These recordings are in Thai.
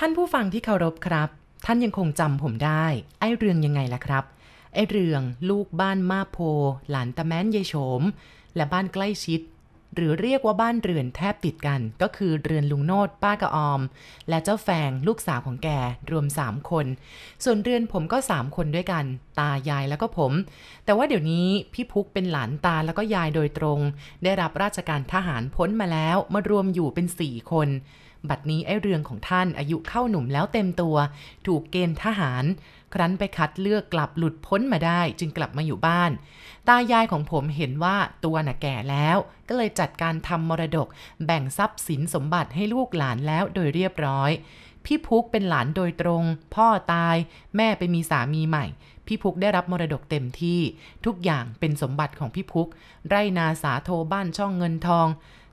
ท่านผู้ฟังที่เคารพครับ ท่านยังคงจำผมได้ ไอ้เรืองยังไงล่ะครับ ไอ้เรืองลูกบ้านมาโพ หลานตะแม้นยายโฉม และบ้านใกล้ชิด หรือเรียกว่าบ้านเรือนแทบติดกัน ก็คือเรือนลุงโนดป้ากระออม และเจ้าแฟงลูกสาวของแกรวม 3 คน ส่วนเรือนผมก็ 3 คนด้วยกัน ตายายแล้วก็ผม แต่ว่าเดี๋ยวนี้พี่พุกเป็นหลานตาแล้วก็ยายโดยตรง ได้รับราชการทหารพ้นมาแล้วมารวมอยู่เป็น 4 คน บัดนี้ไอ้เรืองของท่านอายุเข้าหนุ่มแล้วเต็มตัว ถูกเกณฑ์ทหาร ครั้นไปคัดเลือกกลับหลุดพ้นมาได้ จึงกลับมาอยู่บ้าน ตายายของผมเห็นว่าตัวน่ะแก่แล้ว ก็เลยจัดการทำมรดก แบ่งทรัพย์สินสมบัติให้ลูกหลานแล้วโดยเรียบร้อยพี่พุกเป็นหลานโดยตรง พ่อตาย แม่ไปมีสามีใหม่ พี่พุกได้รับมรดกเต็มที่ ทุกอย่างเป็นสมบัติของพี่พุก ไรนาสาโทบ้านช่องเงินทอง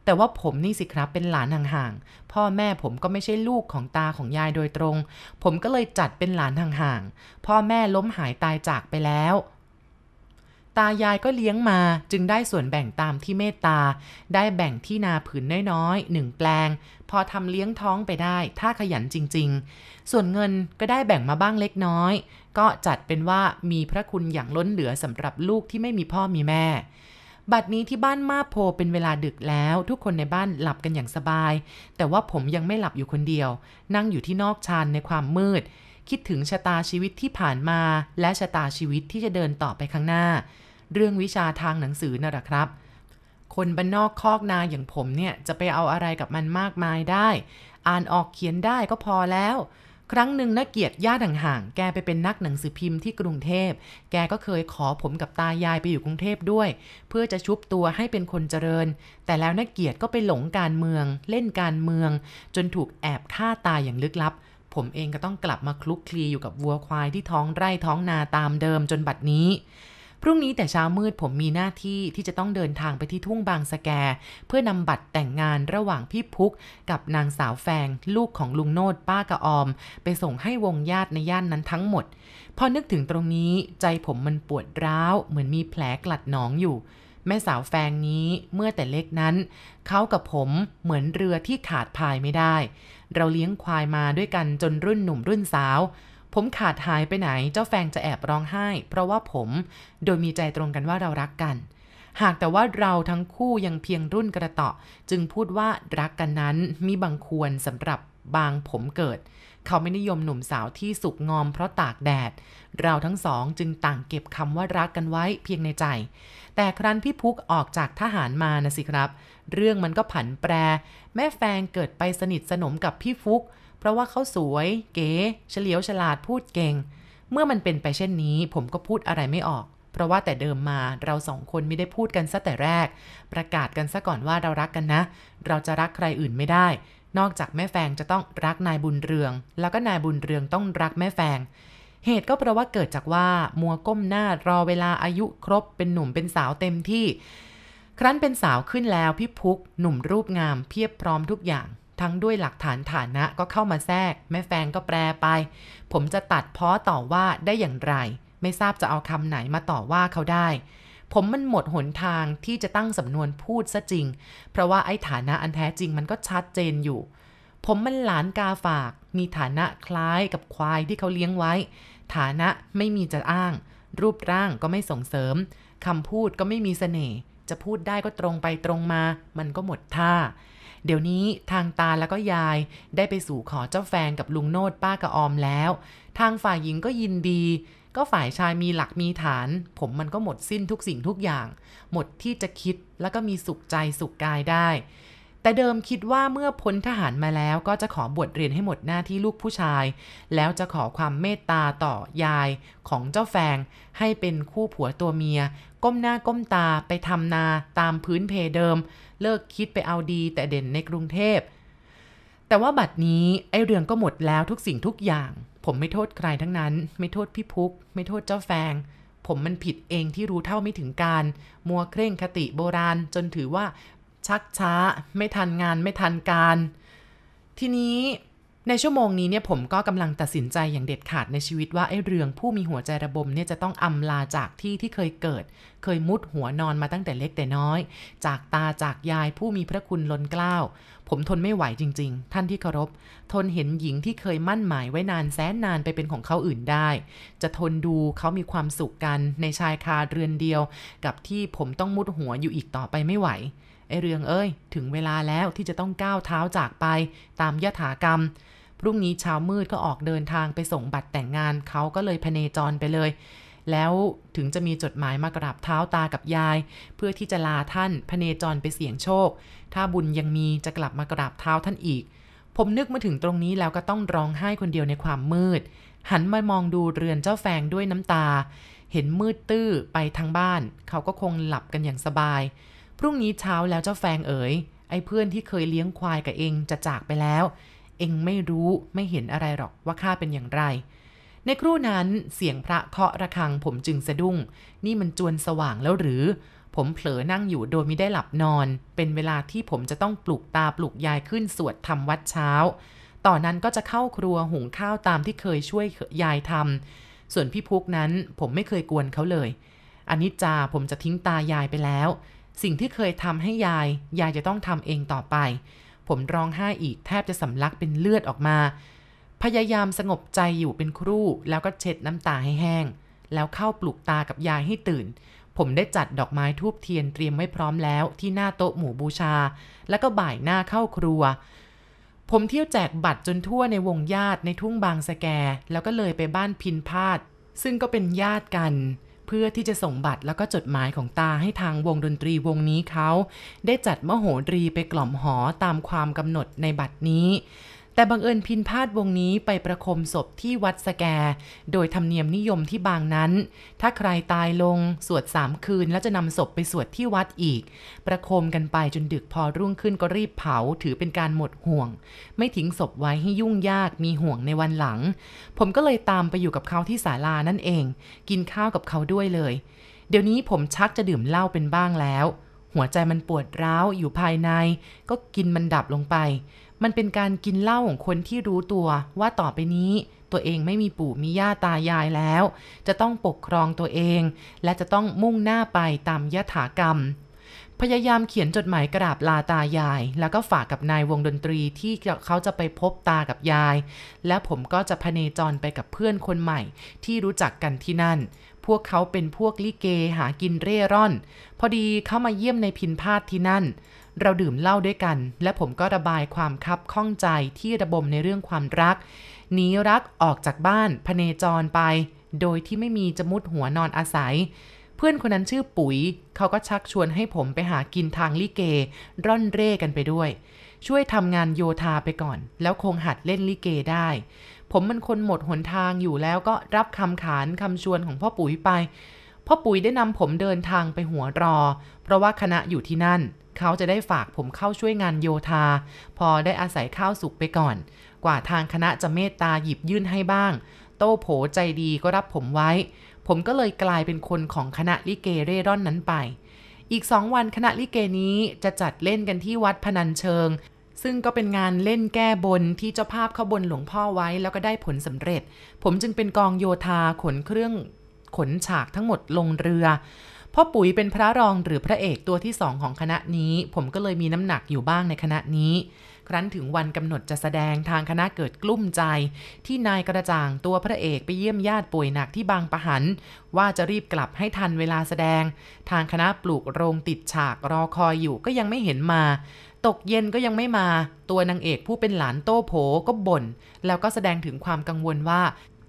แต่ว่าผมนี่สิครับเป็นหลานห่างๆ พ่อแม่ผมก็ไม่ใช่ลูกของตาของยายโดยตรง ผมก็เลยจัดเป็นหลานห่างๆ พ่อแม่ล้มหายตายจากไปแล้ว ตายายก็เลี้ยงมาจึงได้ส่วนแบ่งตามที่เมตตา ได้แบ่งที่นาผืนน้อยๆหนึ่งแปลง พอทำเลี้ยงท้องไปได้ถ้าขยันจริง ๆ ส่วนเงินก็ได้แบ่งมาบ้างเล็กน้อย ก็จัดเป็นว่ามีพระคุณอย่างล้นเหลือสำหรับลูกที่ไม่มีพ่อมีแม่ บัดนี้ที่บ้านมาโพเป็นเวลาดึกแล้ว ทุกคนในบ้านหลับกันอย่างสบาย แต่ว่าผมยังไม่หลับอยู่คนเดียว นั่งอยู่ที่นอกชานในความมืด คิดถึงชะตาชีวิตที่ผ่านมา และชะตาชีวิตที่จะเดินต่อไปข้างหน้า เรื่องวิชาทางหนังสือน่ะครับ คนบ้านนอกคอกนาอย่างผมเนี่ยจะไปเอาอะไรกับมันมากมายได้ อ่านออกเขียนได้ก็พอแล้ว ครั้งหนึ่งนักเกียรติญาติห่างๆ แกไปเป็นนักหนังสือพิมพ์ที่กรุงเทพ แกก็เคยขอผมกับตายายไปอยู่กรุงเทพด้วย เพื่อจะชุบตัวให้เป็นคนเจริญ แต่แล้วนักเกียรติก็ไปหลงการเมือง เล่นการเมือง จนถูกแอบฆ่าตายอย่างลึกลับ ผมเองก็ต้องกลับมาคลุกคลีอยู่กับวัวควายที่ท้องไร่ท้องนาตามเดิมจนบัดนี้ พรุ่งนี้แต่เช้ามืดผมมีหน้าที่ที่จะต้องเดินทางไปที่ทุ่งบางสะแก เพื่อนำบัตรแต่งงานระหว่างพี่พุกกับนางสาวแฟง ลูกของลุงโนดป้ากระออม ไปส่งให้วงญาติในย่านนั้นทั้งหมด พอนึกถึงตรงนี้ใจผมมันปวดร้าว เหมือนมีแผลกลัดหนองอยู่แม่สาวแฟงนี้เมื่อแต่เล็กนั้น เขากับผมเหมือนเรือที่ขาดพายไม่ได้ เราเลี้ยงควายมาด้วยกันจนรุ่นหนุ่มรุ่นสาว ผมขาดหายไปไหน เจ้าแฟงจะแอบร้องไห้ เพราะว่าผมโดยมีใจตรงกันว่าเรารักกัน หากแต่ว่าเราทั้งคู่ยังเพียงรุ่นกระเตาะ จึงพูดว่ารักกันนั้นมีบางควรสำหรับบางผมเกิด เขาไม่นิยมหนุ่มสาวที่สุกงอมเพราะตากแดด เราทั้งสองจึงต่างเก็บคำว่ารักกันไว้เพียงในใจ แต่ครั้นพี่พุกออกจากทหารมานะสิครับ เรื่องมันก็ผันแปร แม่แฟงเกิดไปสนิทสนมกับพี่ฟุก เพราะว่าเขาสวย เก๋เฉลียวฉลาดพูดเก่ง เมื่อมันเป็นไปเช่นนี้ ผมก็พูดอะไรไม่ออก เพราะว่าแต่เดิมมาเราสองคนไม่ได้พูดกันซะแต่แรก ประกาศกันซะก่อนว่าเรารักกันนะ เราจะรักใครอื่นไม่ได้ นอกจากแม่แฟงจะต้องรักนายบุญเรือง แล้วก็นายบุญเรืองต้องรักแม่แฟง เหตุก็เพราะว่าเกิดจากว่ามัวก้มหน้ารอเวลาอายุครบเป็นหนุ่มเป็นสาวเต็มที่ ครั้นเป็นสาวขึ้นแล้วพี่พุกหนุ่มรูปงามเพียบพร้อมทุกอย่าง ทั้งด้วยหลักฐานฐานะก็เข้ามาแทรก แม่แฟงก็แปรไป ผมจะตัดเพ้อต่อว่าได้อย่างไร ไม่ทราบจะเอาคำไหนมาต่อว่าเขาได้ผมมันหมดหนทางที่จะตั้งสำนวนพูดซะจริง เพราะว่าไอ้ฐานะอันแท้จริงมันก็ชัดเจนอยู่ ผมมันหลานกาฝาก มีฐานะคล้ายกับควายที่เขาเลี้ยงไว้ ฐานะไม่มีจะอ้าง รูปร่างก็ไม่ส่งเสริมคำพูดก็ไม่มีเสน่ห์จะพูดได้ก็ตรงไปตรงมา มันก็หมดท่า เดี๋ยวนี้ทางตาแล้วก็ยายได้ไปสู่ขอเจ้าแฟนกับลุงโนดป้ากระออมแล้ว ทางฝ่ายหญิงก็ยินดี ก็ฝ่ายชายมีหลักมีฐาน ผมมันก็หมดสิ้นทุกสิ่งทุกอย่าง หมดที่จะคิดแล้วก็มีสุขใจสุขกายได้ แต่เดิมคิดว่าเมื่อพ้นทหารมาแล้วก็จะขอบวชเรียนให้หมดหน้าที่ลูกผู้ชาย แล้วจะขอความเมตตาต่อยายของเจ้าแฟง ให้เป็นคู่ผัวตัวเมีย ก้มหน้าก้มตาไปทำนาตามพื้นเพเดิม เลิกคิดไปเอาดีแต่เด่นในกรุงเทพ แต่ว่าบัดนี้ไอเรื่องก็หมดแล้วทุกสิ่งทุกอย่าง ผมไม่โทษใครทั้งนั้น ไม่โทษพี่พุก ไม่โทษเจ้าแฟงผมมันผิดเองที่รู้เท่าไม่ถึงการ มัวเคร่งคติโบราณจนถือว่า ชักช้า ไม่ทันงานไม่ทันการ ทีนี้ในชั่วโมงนี้เนี่ยผมก็กำลังตัดสินใจอย่างเด็ดขาดในชีวิตว่าไอ้เรื่องผู้มีหัวใจระบมเนี่ยจะต้องอำลาจากที่ที่เคยเกิด เคยมุดหัวนอนมาตั้งแต่เล็กแต่น้อย จากตาจากยายผู้มีพระคุณล้นเกล้า ผมทนไม่ไหวจริง ๆ ท่านที่เคารพ ทนเห็นหญิงที่เคยมั่นหมายไว้นานแสนนานไปเป็นของเขาอื่นได้ จะทนดูเขามีความสุขกันในชายคาเรือนเดียว กับที่ผมต้องมุดหัวอยู่อีกต่อไปไม่ไหว ไอเรืองเอ้ย ถึงเวลาแล้วที่จะต้องก้าวเท้าจากไปตามยถากรรม พรุ่งนี้เช้ามืดก็ออกเดินทางไปส่งบัตรแต่งงานเขาก็เลยพเนจรไปเลย แล้วถึงจะมีจดหมายมากราบเท้าตากับยาย เพื่อที่จะลาท่านพเนจรไปเสี่ยงโชค ถ้าบุญยังมีจะกลับมากราบเท้าท่านอีก ผมนึกมาถึงตรงนี้แล้วก็ต้องร้องไห้คนเดียวในความมืด หันมามองดูเรือนเจ้าแฟงด้วยน้ำตา เห็นมืดตื้อไปทางบ้าน เขาก็คงหลับกันอย่างสบาย พรุ่งนี้เช้าแล้วเจ้าแฟงเอ๋ยไอ้เพื่อนที่เคยเลี้ยงควายกับเองจะจากไปแล้ว เองไม่รู้ไม่เห็นอะไรหรอกว่าข้าเป็นอย่างไร ในครู่นั้นเสียงพระเคาะระฆังผมจึงสะดุ้ง นี่มันจวนสว่างแล้วหรือ ผมเผลอนั่งอยู่โดยไม่ได้หลับนอน เป็นเวลาที่ผมจะต้องปลุกตาปลุกยายขึ้นสวดทำวัดเช้า ต่อนนั้นก็จะเข้าครัวหุงข้าวตามที่เคยช่วยยายทำส่วนพี่พุกนั้นผมไม่เคยกวนเขาเลยอันนี้จาผมจะทิ้งตายายไปแล้ว สิ่งที่เคยทำให้ยาย ยายจะต้องทำเองต่อไป ผมร้องไห้อีกแทบจะสำลักเป็นเลือดออกมา พยายามสงบใจอยู่เป็นครู่ แล้วก็เช็ดน้ำตาให้แห้ง แล้วเข้าปลุกตากับยายให้ตื่น ผมได้จัดดอกไม้ทูบเทียนเตรียมไว้พร้อมแล้ว ที่หน้าโต๊ะหมู่บูชา แล้วก็บ่ายหน้าเข้าครัวผมเที่ยวแจกบัตรจนทั่วในวงญาติในทุ่งบางสแก แล้วก็เลยไปบ้านพินพาด ซึ่งก็เป็นญาติกัน เพื่อที่จะส่งบัตรแล้วก็จดหมายของตาให้ทางวงดนตรีวงนี้เขา ได้จัดมโหรีไปกล่อมหอตามความกำหนดในบัตรนี้ แต่บังเอิญพินพาดวงนี้ไปประคมศพที่วัดสแก โดยธรรมเนียมนิยมที่บางนั้น ถ้าใครตายลง สวดสามคืน แล้วจะนำศพไปสวดที่วัดอีก ประคมกันไปจนดึกพอรุ่งขึ้นก็รีบเผา ถือเป็นการหมดห่วง ไม่ทิ้งศพไว้ให้ยุ่งยากมีห่วงในวันหลัง ผมก็เลยตามไปอยู่กับเขาที่ศาลานั่นเอง กินข้าวกับเขาด้วยเลย เดี๋ยวนี้ผมชักจะดื่มเหล้าเป็นบ้างแล้วหัวใจมันปวดร้าวอยู่ภายใน ก็กินมันดับลงไป มันเป็นการกินเหล้าของคนที่รู้ตัวว่าต่อไปนี้ตัวเองไม่มีปู่มีย่าตายายแล้ว จะต้องปกครองตัวเอง และจะต้องมุ่งหน้าไปตามยถากรรม พยายามเขียนจดหมายกราบลาตายาย แล้วก็ฝากกับนายวงดนตรีที่เขาจะไปพบตากับยาย แล้วผมก็จะพเนจรไปกับเพื่อนคนใหม่ ที่รู้จักกันที่นั่น พวกเขาเป็นพวกลิเกหากินเร่ร่อน พอดีเขามาเยี่ยมในพินพาดที่นั่น เราดื่มเหล้าด้วยกัน และผมก็ระบายความคับข้องใจที่ระบมในเรื่องความรักหนีรักออกจากบ้านพเนจรไป โดยที่ไม่มีจะมุดหัวนอนอาศัย เพื่อนคนนั้นชื่อปุ๋ย เขาก็ชักชวนให้ผมไปหากินทางลิเก ร่อนเร่กันไปด้วย ช่วยทำงานโยธาไปก่อน แล้วคงหัดเล่นลิเกได้ ผมมันคนหมดหนทางอยู่แล้วก็รับคำขานคำชวนของพ่อปุ๋ยไปพ่อปุ๋ยได้นำผมเดินทางไปหัวรอ เพราะว่าคณะอยู่ที่นั่น เขาจะได้ฝากผมเข้าช่วยงานโยธา พอได้อาศัยข้าวสุกไปก่อน กว่าทางคณะจะเมตตาหยิบยื่นให้บ้าง โต้โผใจดีก็รับผมไว้ ผมก็เลยกลายเป็นคนของคณะลิเกเร่ร่อนนั้นไป อีกสองวันคณะลิเกนี้จะจัดเล่นกันที่วัดพนัญเชิง ซึ่งก็เป็นงานเล่นแก้บนที่เจ้าภาพเข้าบนหลวงพ่อไว้แล้วก็ได้ผลสำเร็จ ผมจึงเป็นกองโยธาขนเครื่องขนฉากทั้งหมดลงเรือ พ่อปุ๋ยเป็นพระรองหรือพระเอกตัวที่สองของคณะนี้ ผมก็เลยมีน้ำหนักอยู่บ้างในคณะนี้ ครั้นถึงวันกำหนดจะแสดงทางคณะเกิดกลุ้มใจ ที่นายกระจ่างตัวพระเอกไปเยี่ยมญาติป่วยหนักที่บางปะหัน ว่าจะรีบกลับให้ทันเวลาแสดง ทางคณะปลูกโรงติดฉากรอคอยอยู่ก็ยังไม่เห็นมา ตกเย็นก็ยังไม่มา ตัวนางเอกผู้เป็นหลานโต้โผก็บ่น แล้วก็แสดงถึงความกังวลว่า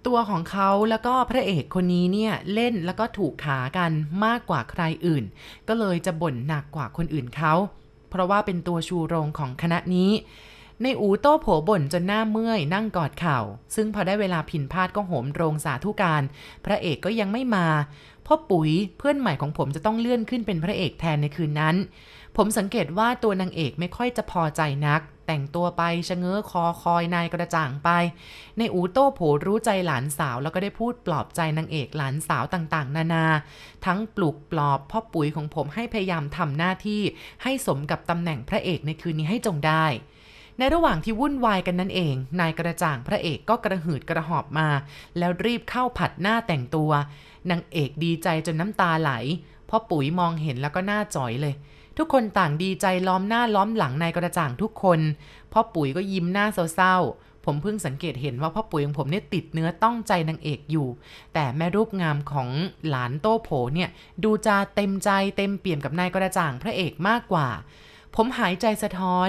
ตัวของเขาแล้วก็พระเอกคนนี้เนี่ยเล่นแล้วก็ถูกขากันมากกว่าใครอื่น ก็เลยจะบ่นหนักกว่าคนอื่นเขาเพราะว่าเป็นตัวชูโรงของคณะนี้ ในอูโต้โผบ่นจนหน้าเมื่อยนั่งกอดเข่า ซึ่งพอได้เวลาผินพาดก็โหมโรงสาธุการ พระเอกก็ยังไม่มาพ่อปุ๋ยเพื่อนใหม่ของผมจะต้องเลื่อนขึ้นเป็นพระเอกแทนในคืนนั้น ผมสังเกตว่าตัวนางเอกไม่ค่อยจะพอใจนัก แต่งตัวไปชะเง้อคอคอยนายกระจ่างไป ในอูโต้โผรู้ใจหลานสาวแล้วก็ได้พูดปลอบใจนางเอกหลานสาวต่างๆ นานา ทั้งปลุกปลอบพ่อปุ๋ยของผมให้พยายามทำหน้าที่ให้สมกับตำแหน่งพระเอกในคืนนี้ให้จงได้ในระหว่างที่วุ่นวายกันนั่นเอง นายกระจ่างพระเอกก็กระหืดกระหอบมา แล้วรีบเข้าผัดหน้าแต่งตัวนางเอกดีใจจนน้ำตาไหลพ่อปุ๋ยมองเห็นแล้วก็หน้าจ่อยเลย ทุกคนต่างดีใจล้อมหน้าล้อมหลังนายกระจ่างทุกคน พ่อปุ๋ยก็ยิ้มหน้าเศร้าๆ ผมเพิ่งสังเกตเห็นว่าพ่อปุ๋ยของผมเนี่ยติดเนื้อต้องใจนางเอกอยู่ แต่แม่รูปงามของหลานโต้โผเนี่ยดูจะเต็มใจเต็มเปี่ยมกับนายกระจ่างพระเอกมากกว่า ผมหายใจสะท้อน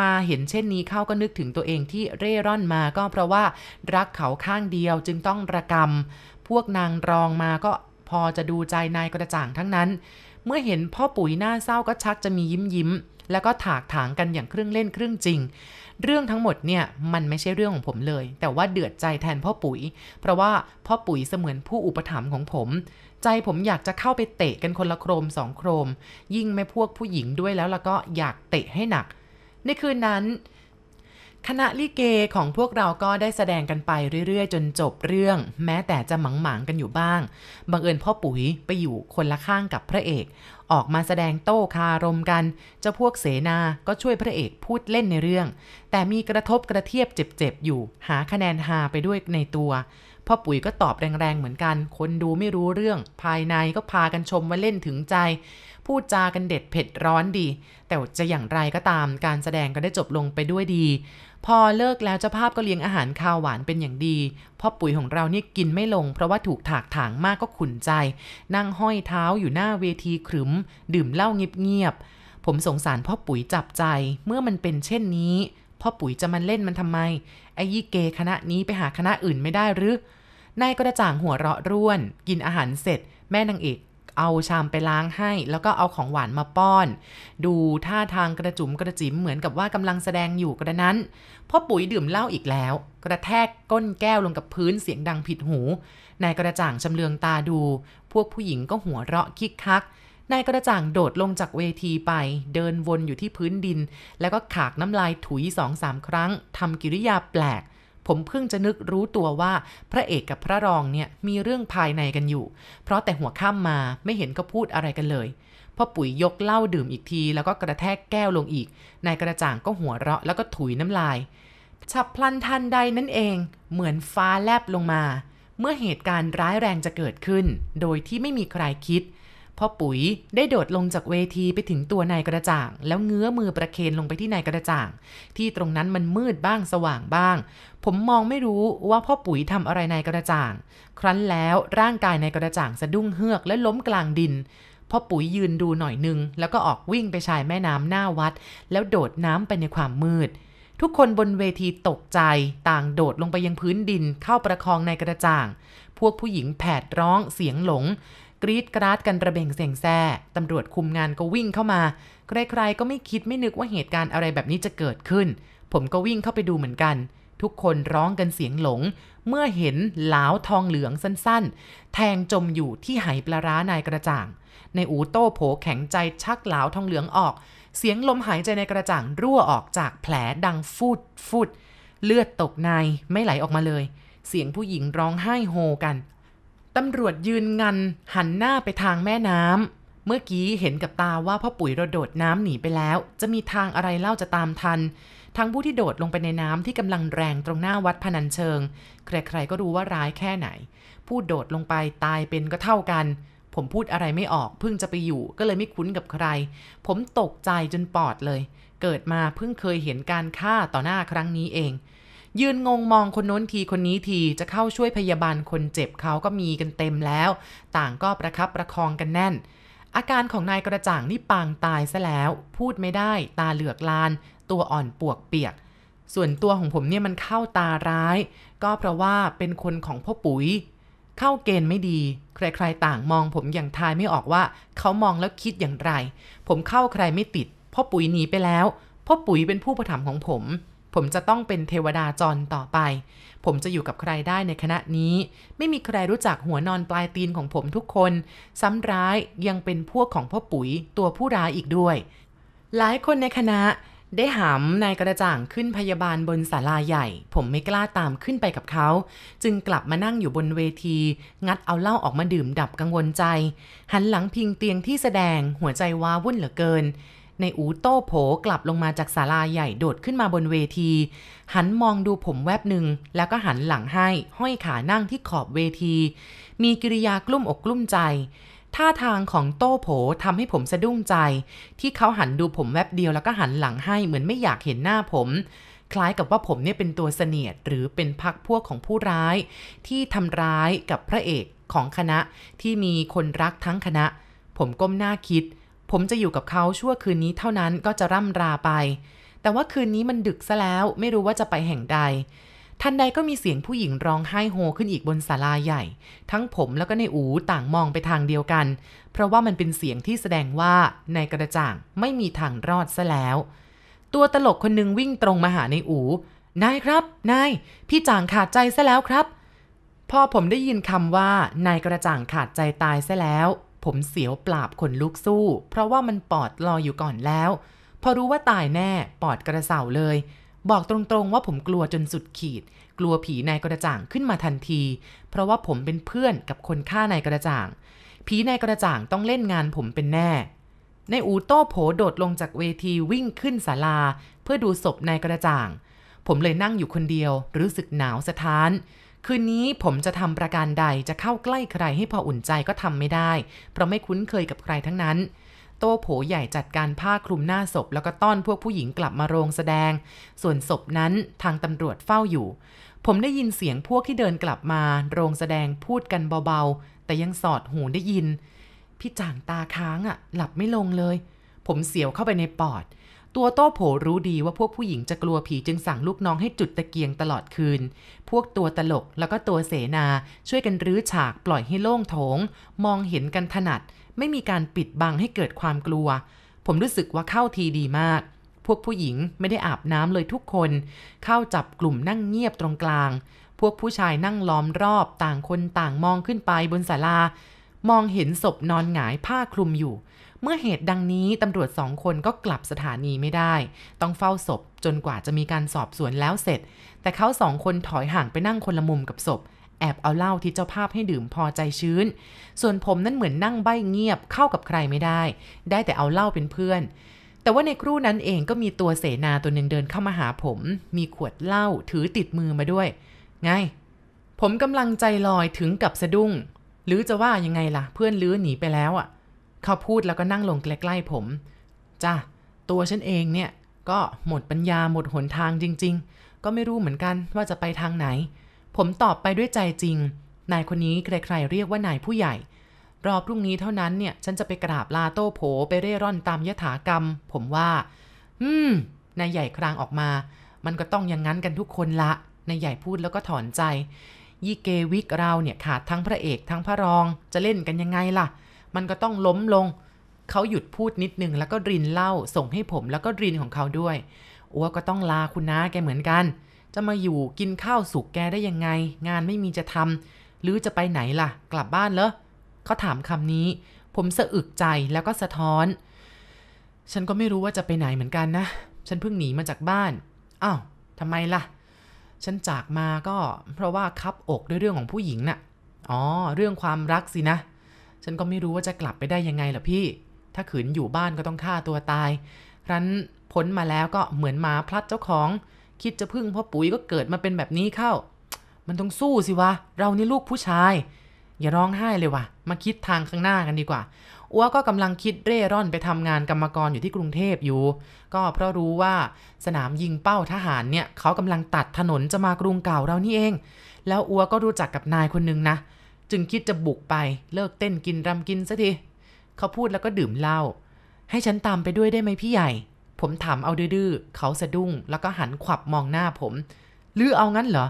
มาเห็นเช่นนี้เข้าก็นึกถึงตัวเองที่เร่ร่อนมาก็เพราะว่ารักเขาข้างเดียวจึงต้องระกรรม พวกนางรองมาก็พอจะดูใจนายกระจ่างทั้งนั้น เมื่อเห็นพ่อปุ๋ยหน้าเศร้าก็ชักจะมียิ้มยิ้ม แล้วก็ถากถางกันอย่างเครึ่องเล่นเครึ่องจริง เรื่องทั้งหมดเนี่ยมันไม่ใช่เรื่องของผมเลย แต่ว่าเดือดใจแทนพ่อปุ๋ย เพราะว่าพ่อปุ๋ยเสมือนผู้อุปถัมภ์ของผม ใจผมอยากจะเข้าไปเตะกันคนละโครมสองโครม ยิ่งแม่พวกผู้หญิงด้วยแล้วแล้วก็อยากเตะให้หนัก ในคืนนั้น คณะลิเกของพวกเราก็ได้แสดงกันไปเรื่อยๆ จนจบเรื่อง แม้แต่จะหมังๆกันอยู่บ้าง บังเอิญพ่อปุ๋ยไปอยู่คนละข้างกับพระเอก ออกมาแสดงโต้คารมกัน เจ้าพวกเสนาก็ช่วยพระเอกพูดเล่นในเรื่อง แต่มีกระทบกระเทียบเจ็บๆอยู่ หาคะแนนฮาไปด้วยในตัว พ่อปุ๋ยก็ตอบแรงๆเหมือนกัน คนดูไม่รู้เรื่อง ภายในก็พากันชมว่าเล่นถึงใจ พูดจากันเด็ดเผ็ดร้อนดี แต่จะอย่างไรก็ตามการแสดงก็ได้จบลงไปด้วยดี พอเลิกแล้วเจ้าภาพก็เลี้ยงอาหารคาวหวานเป็นอย่างดีพ่อปุ๋ยของเรานี่กินไม่ลง เพราะว่าถูกถากถางมากก็ขุนใจ นั่งห้อยเท้าอยู่หน้าเวทีขรึม ดื่มเหล้าเงียบๆผมสงสารพ่อปุ๋ยจับใจ เมื่อมันเป็นเช่นนี้พ่อปุ๋ยจะมันเล่นมันทำไม ไอ้ยี่เกคณะนี้ไปหาคณะอื่นไม่ได้หรือนายกระจ่างหัวเราะร่วน กินอาหารเสร็จ แม่นางเอก เอาชามไปล้างให้ แล้วก็เอาของหวานมาป้อน ดูท่าทางกระจุมกระจิ๋มเหมือนกับว่ากำลังแสดงอยู่กระนั้นพ่อปุ๋ยดื่มเหล้าอีกแล้ว กระแทกก้นแก้วลงกับพื้นเสียงดังผิดหูนายกระจ่างชำเลืองตาดู พวกผู้หญิงก็หัวเราะคิกคักนายกระจ่างโดดลงจากเวทีไป เดินวนอยู่ที่พื้นดิน แล้วก็ขากน้ำลายถุยสองสามครั้งทำกิริยาแปลก ผมเพิ่งจะนึกรู้ตัวว่าพระเอกกับพระรองเนี่ยมีเรื่องภายในกันอยู่ เพราะแต่หัวข้ามมาไม่เห็นก็พูดอะไรกันเลยพ่อปุ๋ยยกเหล้าดื่มอีกที แล้วก็กระแทกแก้วลงอีก นายกระจ่างก็หัวเราะแล้วก็ถุยน้ำลาย ฉับพลันทันใดนั่นเอง เหมือนฟ้าแลบลงมา เมื่อเหตุการณ์ร้ายแรงจะเกิดขึ้น โดยที่ไม่มีใครคิด พ่อปุ๋ยได้โดดลงจากเวทีไปถึงตัวนายกระจ่าง แล้วเงื้อมือประเคนลงไปที่นายกระจ่าง ที่ตรงนั้นมันมืดบ้างสว่างบ้าง ผมมองไม่รู้ว่าพ่อปุ๋ยทำอะไรนายกระจ่าง ครั้นแล้วร่างกายนายกระจ่างสะดุ้งเฮือกและล้มกลางดินพ่อปุ๋ยยืนดูหน่อยนึง แล้วก็ออกวิ่งไปชายแม่น้ำหน้าวัด แล้วโดดน้ำไปในความมืด ทุกคนบนเวทีตกใจ ต่างโดดลงไปยังพื้นดินเข้าประคองนายกระจ่าง พวกผู้หญิงแผดร้องเสียงหลง กรีดกราดกันระเบงเสียงแซ่ตำรวจคุมงานก็วิ่งเข้ามา ใครๆก็ไม่คิดไม่นึกว่าเหตุการณ์อะไรแบบนี้จะเกิดขึ้น ผมก็วิ่งเข้าไปดูเหมือนกัน ทุกคนร้องกันเสียงหลง เมื่อเห็นหลาวทองเหลืองสั้นๆ แทงจมอยู่ที่ไหปลาร้านายกระจ่าง ในอูโต้โผแข็งใจชักหลาวทองเหลืองออก เสียงลมหายใจในกระจ่างรั่วออกจากแผลดังฟูดฟูดเลือดตกในไม่ไหลออกมาเลย เสียงผู้หญิงร้องไห้โฮกัน ตำรวจยืนงันหันหน้าไปทางแม่น้ำ เมื่อกี้เห็นกับตาว่าพ่อปุ๋ยเราโดดน้ำหนีไปแล้ว จะมีทางอะไรเล่าจะตามทัน ทั้งผู้ที่โดดลงไปในน้ำที่กำลังแรงตรงหน้าวัดพนันเชิง ใครๆก็รู้ว่าร้ายแค่ไหน ผู้โดดลงไปตายเป็นก็เท่ากัน ผมพูดอะไรไม่ออกเพิ่งจะไปอยู่ก็เลยไม่คุ้นกับใคร ผมตกใจจนปอดเลย เกิดมาเพิ่งเคยเห็นการฆ่าต่อหน้าครั้งนี้เอง ยืนงงมองคนโน้นทีคนนี้ทีจะเข้าช่วยพยาบาลคนเจ็บเขาก็มีกันเต็มแล้ว ต่างก็ประคับประคองกันแน่น อาการของนายกระจ่างนี่ปางตายซะแล้ว พูดไม่ได้ ตาเหลือกลาน ตัวอ่อนปวกเปียก ส่วนตัวของผมเนี่ยมันเข้าตาร้าย ก็เพราะว่าเป็นคนของพ่อปุ๋ย เข้าเกณฑ์ไม่ดี ใครๆต่างมองผมอย่างทายไม่ออกว่า เขามองแล้วคิดอย่างไร ผมเข้าใครไม่ติดพ่อปุ๋ยหนีไปแล้วพ่อปุ๋ยเป็นผู้ประถมของผม ผมจะต้องเป็นเทวดาจรต่อไป ผมจะอยู่กับใครได้ในคณะนี้ ไม่มีใครรู้จักหัวนอนปลายตีนของผมทุกคน ซ้ำร้ายยังเป็นพวกของพ่อปุ๋ยตัวผู้ร้ายอีกด้วย หลายคนในคณะได้หามนายกระจ่างขึ้นพยาบาลบนศาลาใหญ่ ผมไม่กล้าตามขึ้นไปกับเขา จึงกลับมานั่งอยู่บนเวที งัดเอาเหล้าออกมาดื่มดับกังวลใจ หันหลังพิงเตียงที่แสดงหัวใจว้าวุ่นเหลือเกิน ในอูโต้โผกลับลงมาจากศาลาใหญ่โดดขึ้นมาบนเวที หันมองดูผมแวบหนึ่ง แล้วก็หันหลังให้ ห้อยขานั่งที่ขอบเวที มีกิริยากลุ้มอกกลุ้มใจ ท่าทางของโต้โผทำให้ผมสะดุ้งใจ ที่เขาหันดูผมแวบเดียวแล้วก็หันหลังให้เหมือนไม่อยากเห็นหน้าผมคล้ายกับว่าผมเนี่ยเป็นตัวเสนียดหรือเป็นพักพวกของผู้ร้าย ที่ทำร้ายกับพระเอกของคณะที่มีคนรักทั้งคณะ ผมก้มหน้าคิด ผมจะอยู่กับเขาชั่วคืนนี้เท่านั้นก็จะร่ำราไป แต่ว่าคืนนี้มันดึกซะแล้วไม่รู้ว่าจะไปแห่งใด ทันใดก็มีเสียงผู้หญิงร้องไห้โฮขึ้นอีกบนศาลาใหญ่ ทั้งผมแล้วก็ในอูต่างมองไปทางเดียวกัน เพราะว่ามันเป็นเสียงที่แสดงว่าในกระจ่างไม่มีทางรอดซะแล้ว ตัวตลกคนหนึ่งวิ่งตรงมาหาในอูนายครับ นาย พี่จ่างขาดใจซะแล้วครับ พอผมได้ยินคำว่านายกระจ่างขาดใจตายซะแล้ว ผมเสียวปราบขนลุกสู้ เพราะว่ามันปอดรออยู่ก่อนแล้ว พอรู้ว่าตายแน่ ปอดกระเสาเลย บอกตรงๆว่าผมกลัวจนสุดขีด กลัวผีนายกระจ่างขึ้นมาทันที เพราะว่าผมเป็นเพื่อนกับคนฆ่านายกระจ่าง ผีนายกระจ่างต้องเล่นงานผมเป็นแน่ในอูโต้โผโดดลงจากเวทีวิ่งขึ้นศาลา เพื่อดูศพนายกระจ่าง ผมเลยนั่งอยู่คนเดียว รู้สึกหนาวสะท้าน คืนนี้ผมจะทำประการใดจะเข้าใกล้ใครให้พออุ่นใจก็ทำไม่ได้ เพราะไม่คุ้นเคยกับใครทั้งนั้น โต้โผใหญ่จัดการผ้าคลุมหน้าศพ แล้วก็ต้อนพวกผู้หญิงกลับมาโรงแสดง ส่วนศพนั้นทางตำรวจเฝ้าอยู่ ผมได้ยินเสียงพวกที่เดินกลับมา โรงแสดงพูดกันเบาๆ แต่ยังสอดหูได้ยิน พี่จ่างตาค้างอะ่ะ หลับไม่ลงเลย ผมเสียวเข้าไปในปอด ตัวโต้โผรู้ดีว่าพวกผู้หญิงจะกลัวผีจึงสั่งลูกน้องให้จุดตะเกียงตลอดคืน พวกตัวตลกแล้วก็ตัวเสนาช่วยกันรื้อฉากปล่อยให้โล่งโถง มองเห็นกันถนัด ไม่มีการปิดบังให้เกิดความกลัว ผมรู้สึกว่าเข้าทีดีมาก พวกผู้หญิงไม่ได้อาบน้ำเลยทุกคน เข้าจับกลุ่มนั่งเงียบตรงกลาง พวกผู้ชายนั่งล้อมรอบต่างคนต่างมองขึ้นไปบนศาลามองเห็นศพนอนหงายผ้าคลุมอยู่ เมื่อเหตุดังนี้ตำรวจสองคนก็กลับสถานีไม่ได้ ต้องเฝ้าศพจนกว่าจะมีการสอบสวนแล้วเสร็จ แต่เขาสองคนถอยห่างไปนั่งคนละมุมกับศพ แอบเอาเหล้าที่เจ้าภาพให้ดื่มพอใจชื้น ส่วนผมนั้นเหมือนนั่งใบ้เงียบเข้ากับใครไม่ได้ ได้แต่เอาเหล้าเป็นเพื่อนแต่ว่าในครู่นั้นเองก็มีตัวเสนาตัวหนึ่งเดินเข้ามาหาผม มีขวดเหล้าถือติดมือมาด้วย ไง ผมกำลังใจลอยถึงกับสะดุ้ง หรือจะว่ายังไงล่ะ เพื่อนลื้อหนีไปแล้วอะ เขาพูดแล้วก็นั่งลงใกล้ๆผมจ้าตัวฉันเองเนี่ยก็หมดปัญญาหมดหนทางจริง ๆ ก็ไม่รู้เหมือนกันว่าจะไปทางไหน ผมตอบไปด้วยใจจริง นายคนนี้ใครๆเรียกว่านายผู้ใหญ่ รอพรุ่งนี้เท่านั้นเนี่ยฉันจะไปกราบลาโต้โผไปเร่ร่อนตามยถากรรม ผมว่า อืมนายใหญ่ครางออกมา มันก็ต้องอย่างนั้นกันทุกคนละนายใหญ่พูดแล้วก็ถอนใจ ยี่เกวิกเราเนี่ยขาดทั้งพระเอกทั้งพระรองจะเล่นกันยังไงล่ะ มันก็ต้องล้มลง เขาหยุดพูดนิดนึงแล้วก็รินเหล้าส่งให้ผมแล้วก็รินของเขาด้วยอัวก็ต้องลาคุณน้าแกเหมือนกัน จะมาอยู่กินข้าวสุกแกได้ยังไง งานไม่มีจะทำหรือจะไปไหนล่ะ กลับบ้านเหรอเขาถามคำนี้ ผมสะอึกใจแล้วก็สะท้อน ฉันก็ไม่รู้ว่าจะไปไหนเหมือนกันนะ ฉันเพิ่งหนีมาจากบ้านอ้าวทำไมล่ะ ฉันจากมาก็เพราะว่าคับอกด้วยเรื่องของผู้หญิงน่ะ อ๋อ เรื่องความรักสินะ ฉันก็ไม่รู้ว่าจะกลับไปได้ยังไงล่ะพี่ ถ้าขืนอยู่บ้านก็ต้องฆ่าตัวตาย รั้นพ้นมาแล้วก็เหมือนหมาพลัดเจ้าของ คิดจะพึ่งพ่อปุ๋ยก็เกิดมาเป็นแบบนี้เข้า มันต้องสู้สิวะ เรานี่ลูกผู้ชาย อย่าร้องไห้เลยวะมาคิดทางข้างหน้ากันดีกว่าอัวก็กำลังคิดเร่ร่อนไปทำงานกรรมกรอยู่ที่กรุงเทพอยู่ ก็เพราะรู้ว่าสนามยิงเป้าทหารเนี่ยเขากำลังตัดถนนจะมากรุงเก่าเรานี่เอง แล้วอัวก็รู้จักกับนายคนนึงนะ จึงคิดจะบุกไปเลิกเต้นกินรำกินซะทีเขาพูดแล้วก็ดื่มเหล้าให้ฉันตามไปด้วยได้ไหมพี่ใหญ่ ผมถามเอาดื้อๆเขาสะดุ้งแล้วก็หันขวับมองหน้าผมหรือเอางั้นเหรอ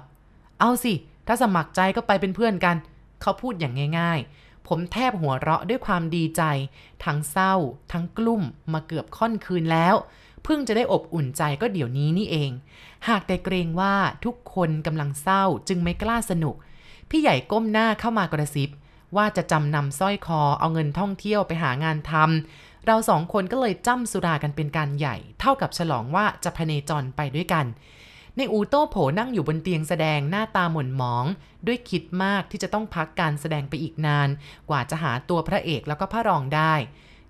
เอาสิ ถ้าสมัครใจก็ไปเป็นเพื่อนกัน เขาพูดอย่างง่าย ๆ ผมแทบหัวเราะด้วยความดีใจ ทั้งเศร้า ทั้งกลุ้มมาเกือบค่อนคืนแล้ว เพิ่งจะได้อบอุ่นใจก็เดี๋ยวนี้นี่เอง หากแต่เกรงว่าทุกคนกำลังเศร้าจึงไม่กล้าสนุก พี่ใหญ่ก้มหน้าเข้ามากระซิบ ว่าจะจำนำสร้อยคอเอาเงินท่องเที่ยวไปหางานทำเราสองคนก็เลยจ้ำสุรากันเป็นการใหญ่ เท่ากับฉลองว่าจะพเนจรไปด้วยกัน ในอูโต้โผนั่งอยู่บนเตียงแสดงหน้าตาหม่นหมอง ด้วยคิดมากที่จะต้องพักการแสดงไปอีกนาน กว่าจะหาตัวพระเอกแล้วก็พระรองได้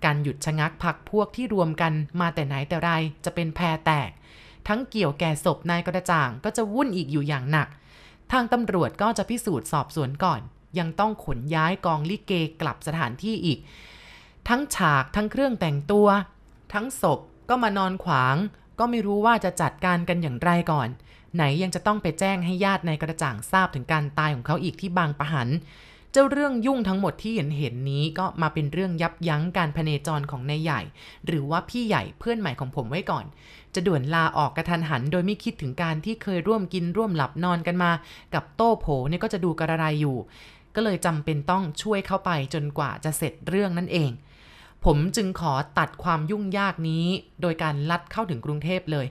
การหยุดชะงักพักพวกที่รวมกันมาแต่ไหนแต่ไรจะเป็นแพรแตก ทั้งเกี่ยวแก่ศพนายกระจ่างก็จะวุ่นอีกอยู่อย่างหนัก ทางตำรวจก็จะพิสูจน์สอบสวนก่อน ยังต้องขนย้ายกองลิเกกลับสถานที่อีก ทั้งฉากทั้งเครื่องแต่งตัว ทั้งศพก็มานอนขวาง ก็ไม่รู้ว่าจะจัดการกันอย่างไรก่อน ไหนยังจะต้องไปแจ้งให้ญาติในกระจ่างทราบถึงการตายของเขาอีกที่บางปะหันเจ้าเรื่องยุ่งทั้งหมดที่เห็นเห็นนี้ก็มาเป็นเรื่องยับยั้งการพเนจรของนายใหญ่ หรือว่าพี่ใหญ่เพื่อนใหม่ของผมไว้ก่อน จะด่วนลาออกกระทันหัน โดยไม่คิดถึงการที่เคยร่วมกินร่วมหลับนอนกันมา กับโต้โผเนี่ยก็จะดูกระไรอยู่ ก็เลยจำเป็นต้องช่วยเข้าไปจนกว่าจะเสร็จเรื่องนั่นเอง ผมจึงขอตัดความยุ่งยากนี้ โดยการลัดเข้าถึงกรุงเทพเลย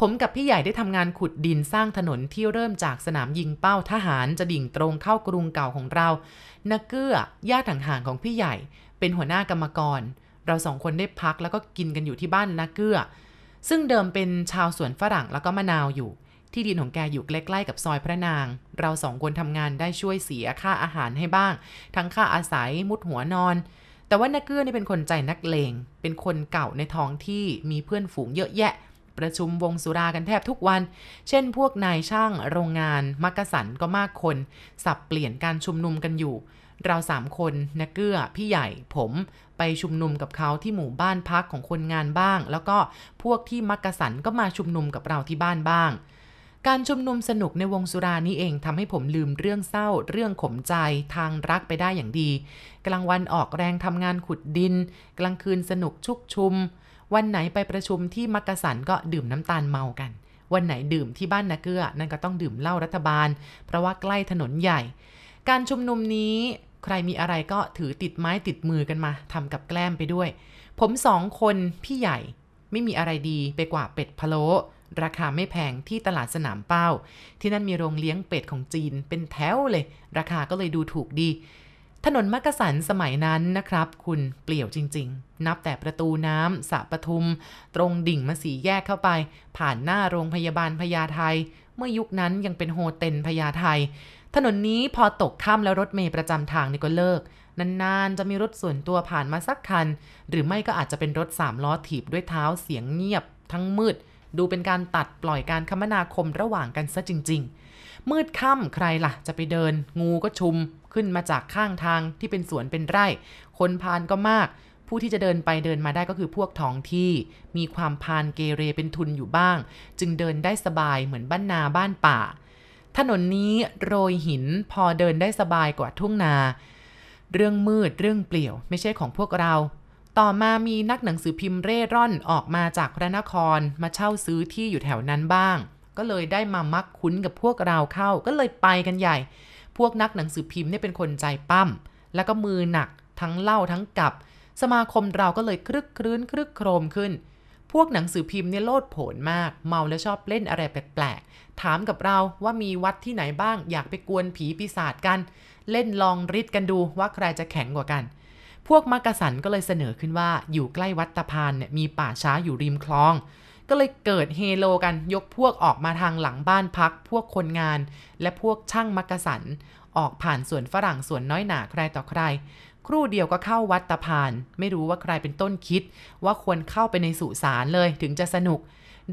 ผมกับพี่ใหญ่ได้ทำงานขุดดินสร้างถนนที่เริ่มจากสนามยิงเป้าทหารจะดิ่งตรงเข้ากรุงเก่าของเรานักเกื้อญาติห่างๆของพี่ใหญ่ เป็นหัวหน้ากรรมกร เราสองคนได้พักแล้วก็กินกันอยู่ที่บ้านนักเกื้อ ซึ่งเดิมเป็นชาวสวนฝรั่งแล้วก็มะนาวอยู่ ที่ดินของแกอยู่ใกล้ๆกับซอยพระนาง เราสองคนทำงานได้ช่วยเสียค่าอาหารให้บ้าง ทั้งค่าอาศัยมุดหัวนอน แต่ว่านักเกื้อนี่เป็นคนใจนักเลง เป็นคนเก่าในท้องที่มีเพื่อนฝูงเยอะแยะ ประชุมวงสุรากันแทบทุกวัน เช่น พวกนายช่าง โรงงาน มักกะสันก็มากคน สับเปลี่ยนการชุมนุมกันอยู่เราสามคนนักเกื้อพี่ใหญ่ผม ไปชุมนุมกับเขาที่หมู่บ้านพักของคนงานบ้าง แล้วก็พวกที่มักกะสันก็มาชุมนุมกับเราที่บ้านบ้าง การชุมนุมสนุกในวงสุรานี้เองทำให้ผมลืมเรื่องเศร้า เรื่องขมใจทางรักไปได้อย่างดี กลางวันออกแรงทำงานขุดดิน กลางคืนสนุกชุกชุม วันไหนไปประชุมที่มักกะสันก็ดื่มน้ำตาลเมากันวันไหนดื่มที่บ้านนาเกื้อนั่นก็ต้องดื่มเหล้ารัฐบาล เพราะว่าใกล้ถนนใหญ่ การชุมนุมนี้ ใครมีอะไรก็ถือติดไม้ติดมือกันมาทำกับแกล้มไปด้วย ผมสองคนพี่ใหญ่ไม่มีอะไรดีไปกว่าเป็ดพะโล้ราคาไม่แพงที่ตลาดสนามเป้า ที่นั่นมีโรงเลี้ยงเป็ดของจีนเป็นแถวเลย ราคาก็เลยดูถูกดี ถนนมักกะสันสมัยนั้นนะครับ คุณเปลี่ยวจริง ๆ นับแต่ประตูน้ำสระปทุม ตรงดิ่งมาสีแยกเข้าไป ผ่านหน้าโรงพยาบาลพญาไทเมื่อยุคนั้นยังเป็นโฮเทลพญาไท ถนนนี้พอตกค่ำแล้วรถเมย์ประจำทางนี่ก็เลิก นานๆ จะมีรถส่วนตัวผ่านมาสักคัน หรือไม่ก็อาจจะเป็นรถสามล้อถีบด้วยเท้าเสียงเงียบ ทั้งมืด ดูเป็นการตัดปล่อยการคมนาคมระหว่างกันซะจริง ๆ มืดค่ำใครล่ะ จะไปเดิน งูก็ชุม ขึ้นมาจากข้างทางที่เป็นสวนเป็นไร่ คนพานก็มาก ผู้ที่จะเดินไปเดินมาได้ก็คือพวกท้องที่ มีความพานเกเรเป็นทุนอยู่บ้าง จึงเดินได้สบายเหมือนบ้านนาบ้านป่า ถนนนี้โรยหินพอเดินได้สบายกว่าทุ่งนา เรื่องมืดเรื่องเปลี่ยวไม่ใช่ของพวกเรา ต่อมามีนักหนังสือพิมพ์เร่ร่อนออกมาจากพระนครมาเช่าซื้อที่อยู่แถวนั้นบ้าง ก็เลยได้มามักคุ้นกับพวกเราเข้าก็เลยไปกันใหญ่ พวกนักหนังสือพิมพ์เนี่ยเป็นคนใจปั้ม แล้วก็มือหนักทั้งเล่าทั้งกับ สมาคมเราก็เลยครึกครื้นครึกโครมขึ้น พวกหนังสือพิมพ์เนี่ยโลดโผนมาก เมาและชอบเล่นอะไรแปลกๆ ถามกับเราว่ามีวัดที่ไหนบ้าง อยากไปกวนผีปีศาจกัน เล่นลองริดกันดูว่าใครจะแข็งกว่ากัน พวกมักกะสันก็เลยเสนอขึ้นว่าอยู่ใกล้วัดตะพานเนี่ยมีป่าช้าอยู่ริมคลอง ก็เลยเกิดเฮโลกันยกพวกออกมาทางหลังบ้านพัก พวกคนงาน และพวกช่างมักกะสันออกผ่านสวนฝรั่งสวนน้อยหนาใครต่อใคร ครู่เดียวก็เข้าวัดตะพาน ไม่รู้ว่าใครเป็นต้นคิด ว่าควรเข้าไปในสุสานเลยถึงจะสนุก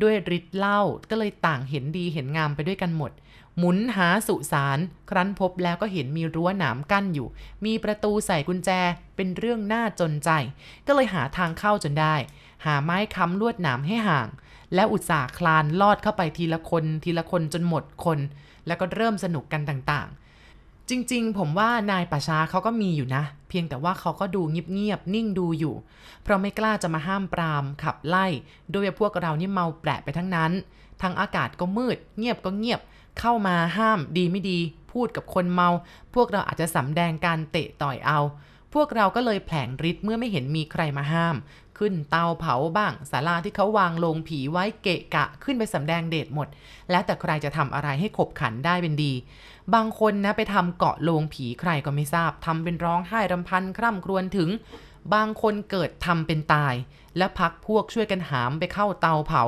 ด้วยฤทธิ์เล้าก็เลยต่างเห็นดีเห็นงามไปด้วยกันหมด หมุนหาสุสาน ครั้นพบแล้วก็เห็นมีรั้วหนามกั้นอยู่ มีประตูใส่กุญแจเป็นเรื่องน่าจนใจ ก็เลยหาทางเข้าจนได้ หาไม้ค้ำลวดหนามให้ห่าง แล้วอุตส่าห์คลานลอดเข้าไปทีละคนทีละคนจนหมดคน แล้วก็เริ่มสนุกกันต่างๆ จริงๆ ผมว่านายป่าช้าเขาก็มีอยู่นะ เพียงแต่ว่าเขาก็ดูเงียบๆ นิ่งดูอยู่ เพราะไม่กล้าจะมาห้ามปราม ขับไล่โดยพวกเรานี่เมาแปะไปทั้งนั้นทางอากาศก็มืด เงียบก็เงียบ เข้ามาห้ามดีไม่ดี พูดกับคนเมา พวกเราอาจจะสำแดงการเตะต่อยเอา พวกเราก็เลยแผลงฤทธิ์เมื่อไม่เห็นมีใครมาห้าม ขึ้นเตาเผาบ้างศาลาที่เขาวางลงผีไว้เกะกะขึ้นไปสำแดงเดชหมด แล้วแต่ใครจะทำอะไรให้ขบขันได้เป็นดี บางคนนะไปทำเกาะโลงผีใครก็ไม่ทราบทำเป็นร้องไห้รำพันคร่ำครวญถึง บางคนเกิดทำเป็นตาย และพักพวกช่วยกันหามไปเข้าเตาเผา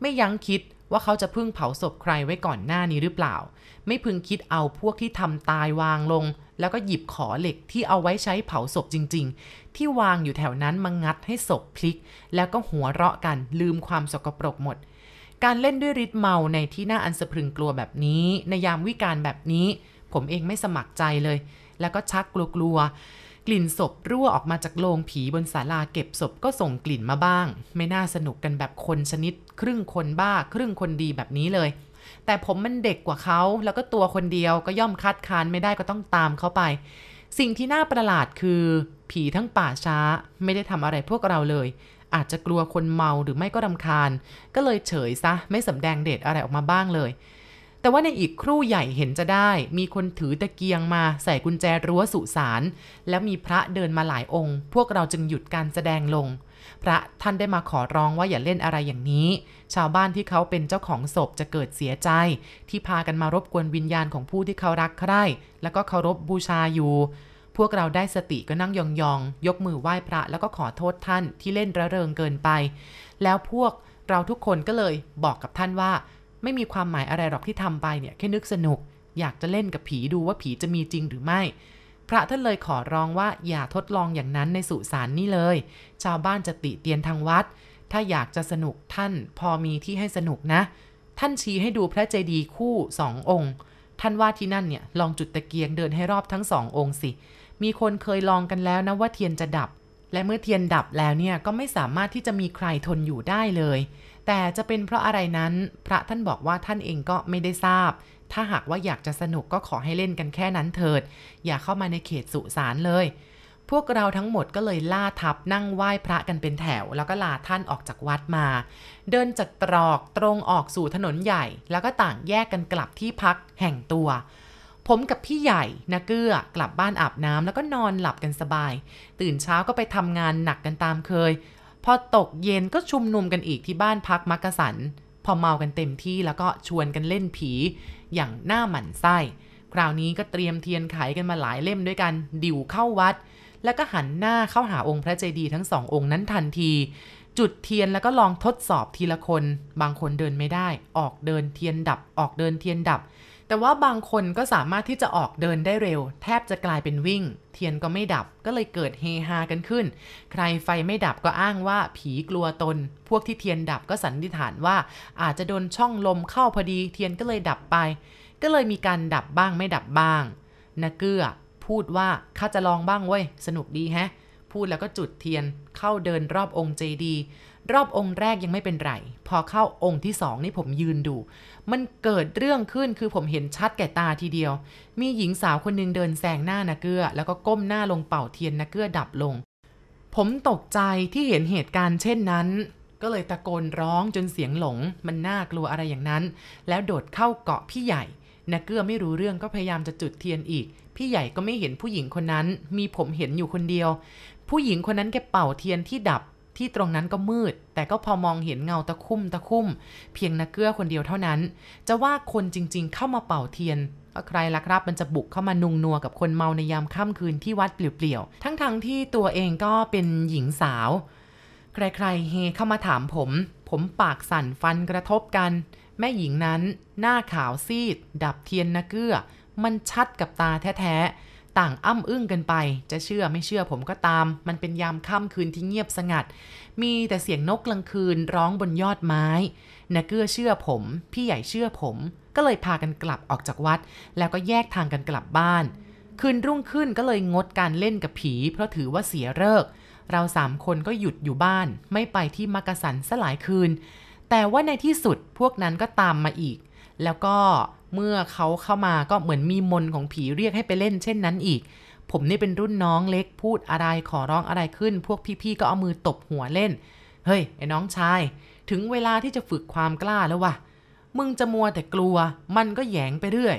ไม่ยั้งคิดว่าเขาจะพึ่งเผาศพใครไว้ก่อนหน้านี้หรือเปล่า ไม่พึงคิดเอาพวกที่ทำตายวางลง แล้วก็หยิบขอเหล็กที่เอาไว้ใช้เผาศพจริง ๆ ที่วางอยู่แถวนั้นมางัดให้ศพพลิก แล้วก็หัวเราะกันลืมความสกปรกหมด การเล่นด้วยฤทธิ์เมาในที่น่าอันสะพรึงกลัวแบบนี้ ในยามวิการแบบนี้ ผมเองไม่สมัครใจเลย แล้วก็ชักกลัวๆกลิ่นศพรั่วออกมาจากโรงผีบนศาลาเก็บศพก็ส่งกลิ่นมาบ้าง ไม่น่าสนุกกันแบบคนชนิด ครึ่งคนบ้า ครึ่งคนดีแบบนี้เลย แต่ผมมันเด็กกว่าเขาแล้วก็ตัวคนเดียวก็ย่อมคัดค้านไม่ได้ก็ต้องตามเขาไป สิ่งที่น่าประหลาดคือ ผีทั้งป่าช้าไม่ได้ทำอะไรพวกเราเลย อาจจะกลัวคนเมาหรือไม่ก็รำคาญ ก็เลยเฉยซะ ไม่สำแดงเดชอะไรออกมาบ้างเลย แต่ว่าในอีกครู่ใหญ่เห็นจะได้ มีคนถือตะเกียงมาใส่กุญแจรั้วสุสานแล้วมีพระเดินมาหลายองค์ พวกเราจึงหยุดการแสดงลง พระท่านได้มาขอร้องว่าอย่าเล่นอะไรอย่างนี้ ชาวบ้านที่เขาเป็นเจ้าของศพจะเกิดเสียใจ ที่พากันมารบกวนวิญญาณของผู้ที่เขารักใคร่แล้วก็เคารพบูชาอยู่ พวกเราได้สติก็นั่งยองๆยกมือไหว้พระแล้วก็ขอโทษท่านที่เล่นระเริงเกินไป แล้วพวกเราทุกคนก็เลยบอกกับท่านว่า ไม่มีความหมายอะไรหรอกที่ทำไปเนี่ยแค่นึกสนุก อยากจะเล่นกับผีดูว่าผีจะมีจริงหรือไม่ พระท่านเลยขอร้องว่าอย่าทดลองอย่างนั้นในสุสานนี่เลย ชาวบ้านจะติเตียนทางวัด ถ้าอยากจะสนุกท่านพอมีที่ให้สนุกนะ ท่านชี้ให้ดูพระเจดีย์คู่สององค์ท่านว่าที่นั่นเนี่ยลองจุดตะเกียงเดินให้รอบทั้งสององค์สิ มีคนเคยลองกันแล้วนะว่าเทียนจะดับ และเมื่อเทียนดับแล้วเนี่ยก็ไม่สามารถที่จะมีใครทนอยู่ได้เลย แต่จะเป็นเพราะอะไรนั้น พระท่านบอกว่าท่านเองก็ไม่ได้ทราบ ถ้าหากว่าอยากจะสนุกก็ขอให้เล่นกันแค่นั้นเถิด อย่าเข้ามาในเขตสุสานเลย พวกเราทั้งหมดก็เลยล่าทับนั่งไหว้พระกันเป็นแถว แล้วก็ลาท่านออกจากวัดมา เดินจากตรอกตรงออกสู่ถนนใหญ่ แล้วก็ต่างแยกกันกลับที่พักแห่งตัว ผมกับพี่ใหญ่นะเกื้อกลับบ้านอาบน้ำแล้วก็นอนหลับกันสบาย ตื่นเช้าก็ไปทำงานหนักกันตามเคย พอตกเย็นก็ชุมนุมกันอีกที่บ้านพักมักกะสัน พอเมากันเต็มที่แล้วก็ชวนกันเล่นผี อย่างหน้าหมันไส้ คราวนี้ก็เตรียมเทียนไขกันมาหลายเล่มด้วยกัน เดินเข้าวัด แล้วก็หันหน้าเข้าหาองค์พระเจดีย์ทั้งสององค์นั้นทันทีจุดเทียนแล้วก็ลองทดสอบทีละคน บางคนเดินไม่ได้ ออกเดินเทียนดับ ออกเดินเทียนดับ แต่ว่าบางคนก็สามารถที่จะออกเดินได้เร็ว แทบจะกลายเป็นวิ่ง เทียนก็ไม่ดับก็เลยเกิดเฮฮากันขึ้น ใครไฟไม่ดับก็อ้างว่าผีกลัวตน พวกที่เทียนดับก็สันนิษฐานว่า อาจจะโดนช่องลมเข้าพอดี เทียนก็เลยดับไป ก็เลยมีการดับบ้างไม่ดับบ้างนาเกื้อพูดว่าข้าจะลองบ้างเว้ยสนุกดีแฮะ พูดแล้วก็จุดเทียนเข้าเดินรอบองค์เจดี รอบองค์แรกยังไม่เป็นไร พอเข้าองค์ที่สองนี่ผมยืนดู มันเกิดเรื่องขึ้นคือผมเห็นชัดแก่ตาทีเดียว มีหญิงสาวคนหนึงเดินแซงหน้านาเกื้อ แล้วก็ก้มหน้าลงเป่าเทียนนาเกื้อดับลง ผมตกใจที่เห็นเหตุการณ์เช่นนั้น ก็เลยตะโกนร้องจนเสียงหลง มันน่ากลัวอะไรอย่างนั้น แล้วโดดเข้าเกาะพี่ใหญ่นาเกื้อไม่รู้เรื่องก็พยายามจะจุดเทียนอีก พี่ใหญ่ก็ไม่เห็นผู้หญิงคนนั้น มีผมเห็นอยู่คนเดียว ผู้หญิงคนนั้นแกเป่าเทียนที่ดับ ที่ตรงนั้นก็มืด แต่ก็พอมองเห็นเงาตะคุ่มตะคุ่ม เพียงนักเกื้อคนเดียวเท่านั้น จะว่าคนจริงๆ เข้ามาเป่าเทียนก็ใครล่ะครับมันจะบุกเข้ามานุงนัวกับคนเมาในยามค่ำคืนที่วัดเปลี่ยวๆ ทั้งๆทที่ตัวเองก็เป็นหญิงสาว ใครๆเฮเข้ามาถามผม ผมปากสั่นฟันกระทบกัน แม่หญิงนั้น หน้าขาวซีด ดับเทียนนะเกื้อ มันชัดกับตาแท้ๆ ต่างอ้ำอึ้งกันไป จะเชื่อไม่เชื่อผมก็ตาม มันเป็นยามค่ำคืนที่เงียบสงัด มีแต่เสียงนกกลางคืนร้องบนยอดไม้นะเกื้อเชื่อผม พี่ใหญ่เชื่อผม ก็เลยพากันกลับออกจากวัด แล้วก็แยกทางกันกลับบ้าน คืนรุ่งขึ้นก็เลยงดการเล่นกับผี เพราะถือว่าเสียเลิกเราสามคนก็หยุดอยู่บ้าน ไม่ไปที่มักกะสันสลายคืน แต่ว่าในที่สุดพวกนั้นก็ตามมาอีก แล้วก็ เมื่อเขาเข้ามาก็เหมือนมีมนของผีเรียกให้ไปเล่นเช่นนั้นอีก ผมนี่เป็นรุ่นน้องเล็กพูดอะไรขอร้องอะไรขึ้น พวกพี่ๆก็เอามือตบหัวเล่น เฮ้ยไอ้น้องชาย ถึงเวลาที่จะฝึกความกล้าแล้ววะมึงจะมัวแต่กลัว มันก็แยงไปเรื่อย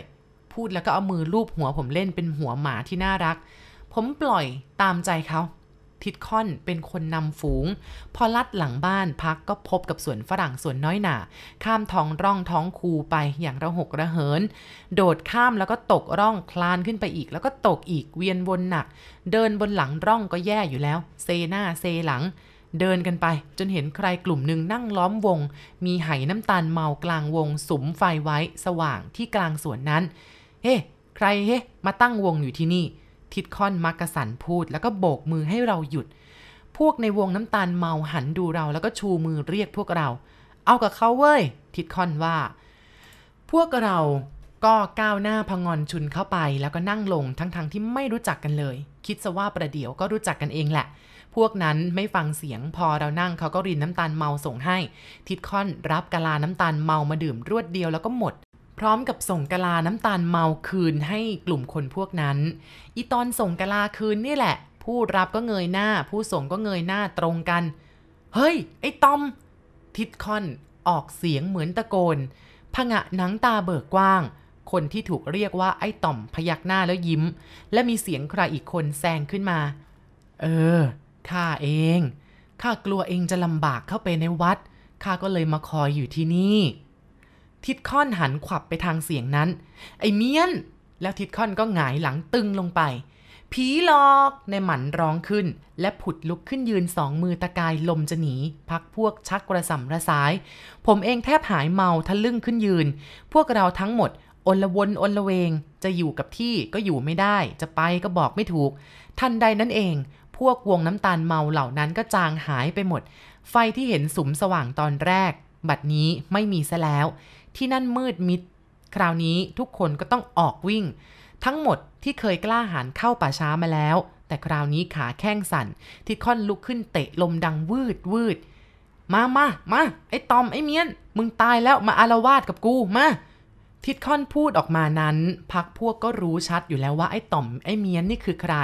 พูดแล้วก็เอามือลูบหัวผมเล่นเป็นหัวหมาที่น่ารัก ผมปล่อยตามใจเขา ทิดค่อนเป็นคนนำฝูง พอลัดหลังบ้านพักก็พบกับสวนฝรั่งสวนน้อยหนา ข้ามท้องร่องท้องคูไปอย่างระหกระเหิน โดดข้ามแล้วก็ตกร่องคลานขึ้นไปอีก แล้วก็ตกอีกเวียนวนหนัก เดินบนหลังร่องก็แย่อยู่แล้ว เซหน้าเซหลังเดินกันไปจนเห็นใครกลุ่มหนึ่งนั่งล้อมวง มีไหน้ำตาลเมากลางวงสุมไฟไว้สว่างที่กลางสวนนั้น เฮ้ใครเฮ้มาตั้งวงอยู่ที่นี่ ทิดคอนมักกะสันพูด แล้วก็โบกมือให้เราหยุด พวกในวงน้ำตาลเมาหันดูเราแล้วก็ชูมือเรียกพวกเรา เอากับเขาเว้ย ทิดคอนว่า พวกเราก็ก้าวหน้าพงอนชุนเข้าไป แล้วก็นั่งลงทั้งๆทที่ไม่รู้จักกันเลย คิดซะว่าประเดี๋ยวก็รู้จักกันเองแหละ พวกนั้นไม่ฟังเสียงพอเรานั่งเขาก็รินน้ำตาลเมาส่งให้ ทิดคอนรับกะลาน้ำตาลเมามาดื่มรวดเดียวแล้วก็หมด พร้อมกับส่งกะลาน้ำตาลเมาคืนให้กลุ่มคนพวกนั้น อีตอนส่งกะลาคืนนี่แหละ ผู้รับก็เงยหน้า ผู้ส่งก็เงยหน้าตรงกัน เฮ้ย ไอ้ตอม ทิดคอนออกเสียงเหมือนตะโกนผงะหนังตาเบิกกว้าง คนที่ถูกเรียกว่าไอ้ต่อมพยักหน้าแล้วยิ้ม และมีเสียงใครอีกคนแซงขึ้นมา เออ ข้าเอง ข้ากลัวเองจะลำบากเข้าไปในวัด ข้าก็เลยมาคอยอยู่ที่นี่ ทิดค่อนหันขวับไปทางเสียงนั้น ไอ้เมียน แล้วทิดค่อนก็หงายหลังตึงลงไป ผีหลอก ในหมันร้องขึ้น และผุดลุกขึ้นยืนสองมือตะกายลมจะหนี พักพวกชักกระสำระสาย ผมเองแทบหายเมาทะลึ่งขึ้นยืน พวกเราทั้งหมดอนละวนอนละเวง จะอยู่กับที่ก็อยู่ไม่ได้ จะไปก็บอกไม่ถูก ทันใดนั้นเอง พวกวงน้ำตาลเมาเหล่านั้นก็จางหายไปหมด ไฟที่เห็นสุมสว่างตอนแรก บัดนี้ไม่มีซะแล้ว ที่นั่นมืดมิด คราวนี้ทุกคนก็ต้องออกวิ่ง ทั้งหมดที่เคยกล้าหาญเข้าป่าช้ามาแล้ว แต่คราวนี้ขาแข้งสั่น ที่ค่อนลุกขึ้นเตะลมดังวืดวืดมามามาไอ้ตอมไอ้เมียน มึงตายแล้วมาอารวาสกับกูมา ทิดค่อนพูดออกมานั้น พักพวกก็รู้ชัดอยู่แล้วว่าไอ้ต่อมไอ้เมียนนี่คือใคร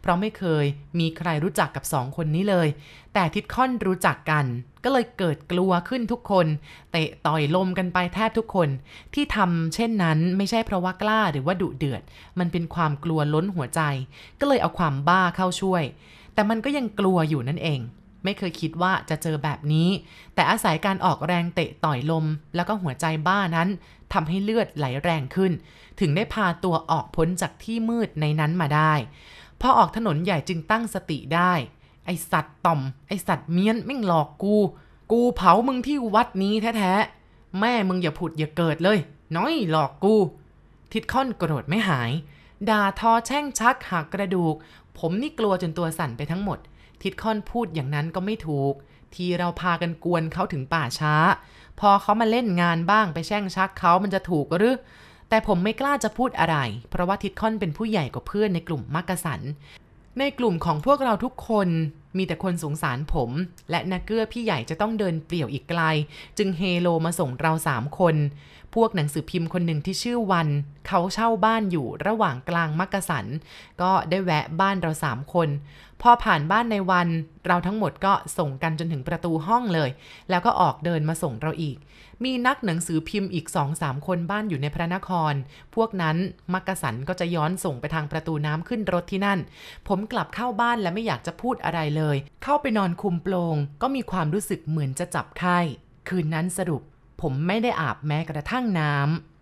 เพราะไม่เคยมีใครรู้จักกับสองคนนี้เลย แต่ทิดค่อนรู้จักกัน ก็เลยเกิดกลัวขึ้นทุกคนเตะต่อยลมกันไปแทบทุกคน ที่ทำเช่นนั้นไม่ใช่เพราะว่ากล้าหรือว่าดุเดือด มันเป็นความกลัวล้นหัวใจ ก็เลยเอาความบ้าเข้าช่วย แต่มันก็ยังกลัวอยู่นั่นเองไม่เคยคิดว่าจะเจอแบบนี้ แต่อาศัยการออกแรงเตะต่อยลม แล้วก็หัวใจบ้านั้น ทำให้เลือดไหลแรงขึ้น ถึงได้พาตัวออกพ้นจากที่มืดในนั้นมาได้ พอออกถนนใหญ่จึงตั้งสติได้ ไอสัตว์ต่อม ไอสัตว์เมียนไม่งหลอกกู กูเผามึงที่วัดนี้แท้ๆ แม่มึงอย่าผุดอย่าเกิดเลย น้อยหลอกกู ทิดค่อนโกรธไม่หาย ด่าทอแช่งชักหักกระดูก ผมนี่กลัวจนตัวสั่นไปทั้งหมด ทิดค่อนพูดอย่างนั้นก็ไม่ถูก ทีเราพากันกวนเขาถึงป่าช้า พอเขามาเล่นงานบ้างไปแช่งชักเขามันจะถูกหรือ แต่ผมไม่กล้าจะพูดอะไร เพราะว่าทิดคอนเป็นผู้ใหญ่กว่าเพื่อนในกลุ่มมักกะสัน ในกลุ่มของพวกเราทุกคนมีแต่คนสงสารผม และนักเกื้อพี่ใหญ่จะต้องเดินเปลี่ยวอีกไกล จึงเฮโลมาส่งเราสามคน พวกหนังสือพิมพ์คนหนึ่งที่ชื่อวัน เขาเช่าบ้านอยู่ระหว่างกลางมักกะสัน ก็ได้แวะบ้านเราสามคน พอผ่านบ้านในวันเราทั้งหมดก็ส่งกันจนถึงประตูห้องเลย แล้วก็ออกเดินมาส่งเราอีก มีนักหนังสือพิมพ์อีกสองสามคนบ้านอยู่ในพระนคร พวกนั้นมักกะสันก็จะย้อนส่งไปทางประตูน้ำขึ้นรถที่นั่น ผมกลับเข้าบ้านและไม่อยากจะพูดอะไรเลย เข้าไปนอนคุมโปลง ก็มีความรู้สึกเหมือนจะจับไข้ คืนนั้นสรุป ผมไม่ได้อาบแม้กระทั่งน้ำ